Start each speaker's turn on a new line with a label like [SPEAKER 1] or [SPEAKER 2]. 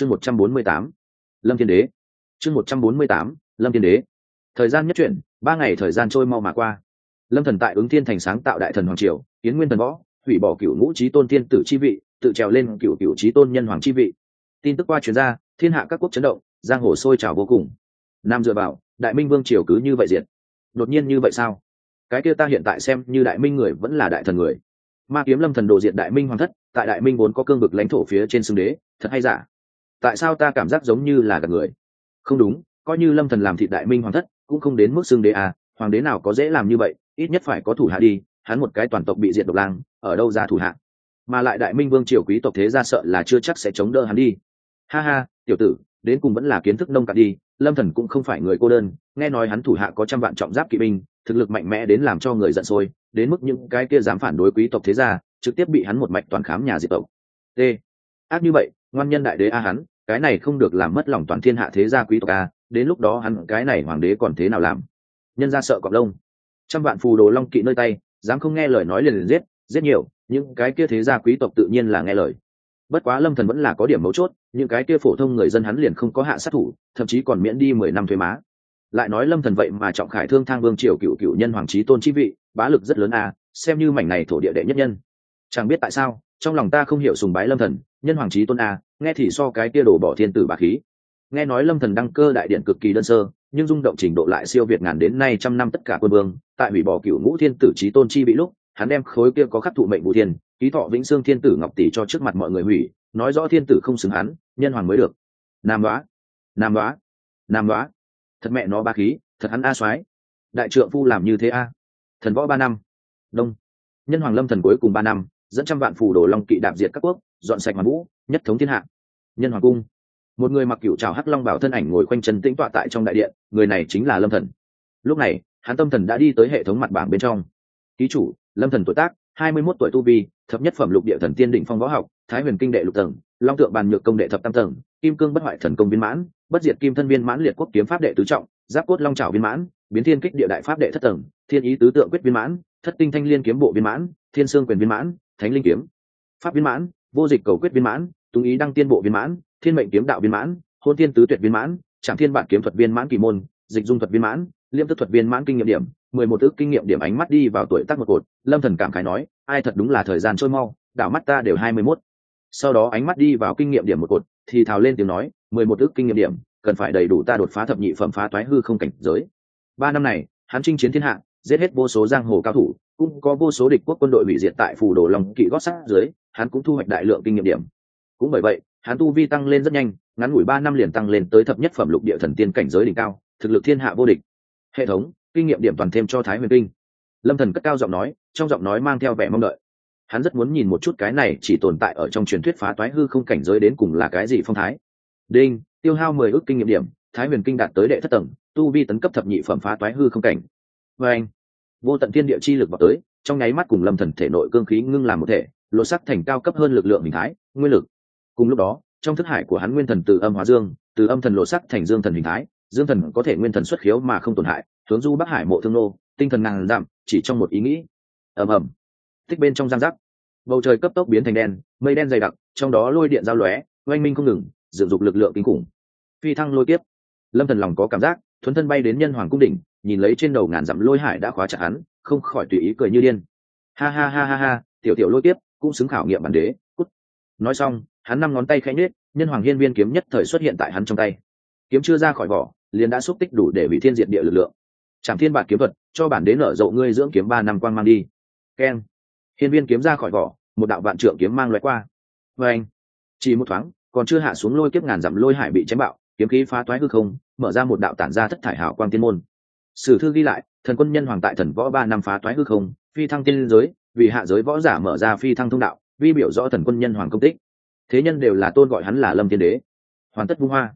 [SPEAKER 1] chương một trăm bốn mươi tám, lâm thiên đế. Chương một trăm bốn mươi tám, lâm thiên đế. Thời gian nhất chuyển ba ngày thời gian trôi mau mà qua. Lâm thần tại ứng thiên thành sáng tạo đại thần hoàng triều tiến nguyên thần võ, hủy bỏ cựu ngũ trí tôn thiên tử chi vị, tự trèo lên cựu cựu trí tôn nhân hoàng chi vị. Tin tức qua chuyên gia thiên hạ các quốc chấn động, giang hồ sôi trào vô cùng. Nam dựa vào, đại minh vương triều cứ như vậy diệt. Đột nhiên như vậy sao? Cái kia ta hiện tại xem như đại minh người vẫn là đại thần người. Ma kiếm lâm thần đồ diệt đại minh hoàng thất, tại đại minh vốn có cương vực lãnh thổ phía trên xưng đế, thật hay giả? Tại sao ta cảm giác giống như là gặp người? Không đúng, coi như lâm thần làm thịt đại minh hoàng thất, cũng không đến mức xưng đế à hoàng đế nào có dễ làm như vậy, ít nhất phải có thủ hạ đi, hắn một cái toàn tộc bị diệt độc lang, ở đâu ra thủ hạ? Mà lại đại minh vương triều quý tộc thế ra sợ là chưa chắc sẽ chống đỡ hắn đi. Ha ha, tiểu tử, đến cùng vẫn là kiến thức nông cạn đi, lâm thần cũng không phải người cô đơn, nghe nói hắn thủ hạ có trăm vạn trọng giáp kỵ binh, thực lực mạnh mẽ đến làm cho người giận sôi, đến mức những cái kia dám phản đối quý tộc thế gia, trực tiếp bị hắn một mạch toàn khám nhà diệt tộc. T. Ác như vậy ngoan nhân đại đế a hắn, cái này không được làm mất lòng toàn thiên hạ thế gia quý tộc a, đến lúc đó hắn cái này hoàng đế còn thế nào làm? Nhân ra sợ cọp lông. Trăm vạn phù đồ long kỵ nơi tay, dám không nghe lời nói liền liền giết giết nhiều, những cái kia thế gia quý tộc tự nhiên là nghe lời. Bất quá lâm thần vẫn là có điểm mấu chốt, những cái kia phổ thông người dân hắn liền không có hạ sát thủ, thậm chí còn miễn đi mười năm thuế má. Lại nói lâm thần vậy mà trọng khải thương thang vương triều cựu cựu nhân hoàng trí tôn chi vị, bá lực rất lớn a, xem như mảnh này thổ địa đệ nhất nhân. Chẳng biết tại sao trong lòng ta không hiểu sùng bái lâm thần, nhân hoàng trí tôn a, nghe thì so cái kia đổ bỏ thiên tử bà khí. Nghe nói lâm thần đăng cơ đại điện cực kỳ đơn sơ, nhưng rung động trình độ lại siêu việt ngàn đến nay trăm năm tất cả quân vương, tại hủy bỏ cựu ngũ thiên tử trí tôn chi bị lúc, hắn đem khối kia có khắc thụ mệnh bù thiên, ký thọ vĩnh xương thiên tử ngọc tỷ cho trước mặt mọi người hủy, nói rõ thiên tử không xứng hắn, nhân hoàng mới được. Nam đoá nam đoá nam đoá thật mẹ nó ba khí, thật hắn a soái. Đại trượng phu làm như thế a. Thần võ ba năm. Đông. Nhân hoàng lâm thần cuối cùng ba năm dẫn trăm vạn phù đồ long kỵ đạp diệt các quốc, dọn sạch hoàn vũ, nhất thống thiên hạ. Nhân hoàng cung. Một người mặc cựu trào hắc long bảo thân ảnh ngồi quanh chân tĩnh tọa tại trong đại điện, người này chính là lâm thần. Lúc này, hắn tâm thần đã đi tới hệ thống mặt bảng bên trong. Ký chủ, lâm thần tuổi tác, hai mươi 21 tuổi tu vi, thập nhất phẩm lục địa thần tiên đỉnh phong võ học, thái huyền kinh đệ lục tầng, long tượng bàn nhược công đệ thập tam tầng, kim cương bất hoại thần công viên mãn, bất diệt kim thân viên mãn liệt quốc kiếm pháp đệ tứ trọng, giáp cốt long trào viên mãn, biến thiên kích địa đại pháp đệ thất tầng, thiên ý tứ tượng quyết viên mãn, thất tinh thanh liên kiếm bộ viên mãn, thiên sương quyền viên mãn thánh linh kiếm. Pháp viên mãn, vô dịch cầu quyết viên mãn, túng ý đăng tiên bộ viên mãn, thiên mệnh kiếm đạo viên mãn, hôn thiên tứ tuyệt viên mãn trạm thiên bản kiếm thuật viên mãn kỳ môn, dịch dung thuật viên mãn, liêm tức thuật viên mãn kinh nghiệm điểm, mười một ước kinh nghiệm điểm ánh mắt đi vào tuổi tác một cột, lâm thần cảm khái nói, ai thật đúng là thời gian trôi mau, đảo mắt ta đều hai mươi mốt. Sau đó ánh mắt đi vào kinh nghiệm điểm một cột, thì thào lên tiếng nói, mười một ước kinh nghiệm điểm, cần phải đầy đủ ta đột phá thập nhị phẩm phá toái hư không cảnh giới. Ba năm này, hắn chinh chiến thiên hạ giết hết vô số giang hồ cao thủ, cũng có vô số địch quốc quân đội hủy diệt tại phủ đồ lòng kỵ gót sát dưới, hắn cũng thu hoạch đại lượng kinh nghiệm điểm. Cũng bởi vậy, hắn tu vi tăng lên rất nhanh, ngắn ngủi ba năm liền tăng lên tới thập nhất phẩm lục địa thần tiên cảnh giới đỉnh cao, thực lực thiên hạ vô địch. Hệ thống, kinh nghiệm điểm toàn thêm cho thái huyền kinh. Lâm thần cất cao giọng nói, trong giọng nói mang theo vẻ mong đợi. Hắn rất muốn nhìn một chút cái này chỉ tồn tại ở trong truyền thuyết phá toái hư không cảnh giới đến cùng là cái gì phong thái. Đinh, tiêu hao mười ước kinh nghiệm điểm, thái huyền kinh đạt tới đệ thất tầng, tu vi tấn cấp thập nhị phẩm phá toái hư không cảnh. Vê anh vô tận thiên địa chi lực vào tới, trong nháy mắt cùng lâm thần thể nội cương khí ngưng làm một thể lộ sắc thành cao cấp hơn lực lượng hình thái, nguyên lực. Cùng lúc đó, trong thức hải của hắn nguyên thần từ âm hóa dương, từ âm thần lộ sắc thành dương thần hình thái, dương thần có thể nguyên thần xuất khiếu mà không tổn hại, hướng du bắc hải mộ thương nô, tinh thần ngàn giảm chỉ trong một ý nghĩ. Ầm ầm. Tích bên trong giang giác. Bầu trời cấp tốc biến thành đen, mây đen dày đặc, trong đó lôi điện giao lóe, oanh minh không ngừng, dựng dục lực lượng kinh khủng. Phi thăng lôi kiếp. Lâm thần lòng có cảm giác, thuấn thân bay đến nhân hoàng cung đỉnh nhìn lấy trên đầu ngàn dặm lôi hải đã khóa chặt hắn, không khỏi tùy ý cười như điên. Ha ha ha ha ha, tiểu tiểu lôi kiếp, cũng xứng khảo nghiệm bản đế, cút. Nói xong, hắn năm ngón tay khẽ nhếch, nhân hoàng hiên viên kiếm nhất thời xuất hiện tại hắn trong tay. Kiếm chưa ra khỏi vỏ, liền đã xúc tích đủ để hủy thiên diện địa lực lượng. Trảm thiên bản kiếm thuật, cho bản đế nở rộ ngươi dưỡng kiếm ba năm quang mang đi. Keng hiên viên kiếm ra khỏi vỏ, một đạo vạn trượng kiếm mang loại qua. Vê anh chỉ một thoáng, còn chưa hạ xuống lôi kiếp ngàn dặm lôi hải bị chém bạo, kiếm khí phá toái hư không, mở ra một đạo tản ra thất thải hảo quang tiên môn sử thư ghi lại, thần quân nhân hoàng tại thần võ ba năm phá toái hư không, phi thăng tiên giới, vì hạ giới võ giả mở ra phi thăng thông đạo, vi biểu rõ thần quân nhân hoàng công tích. Thế nhân đều là tôn gọi hắn là lâm tiên đế. Hoàn tất vung hoa.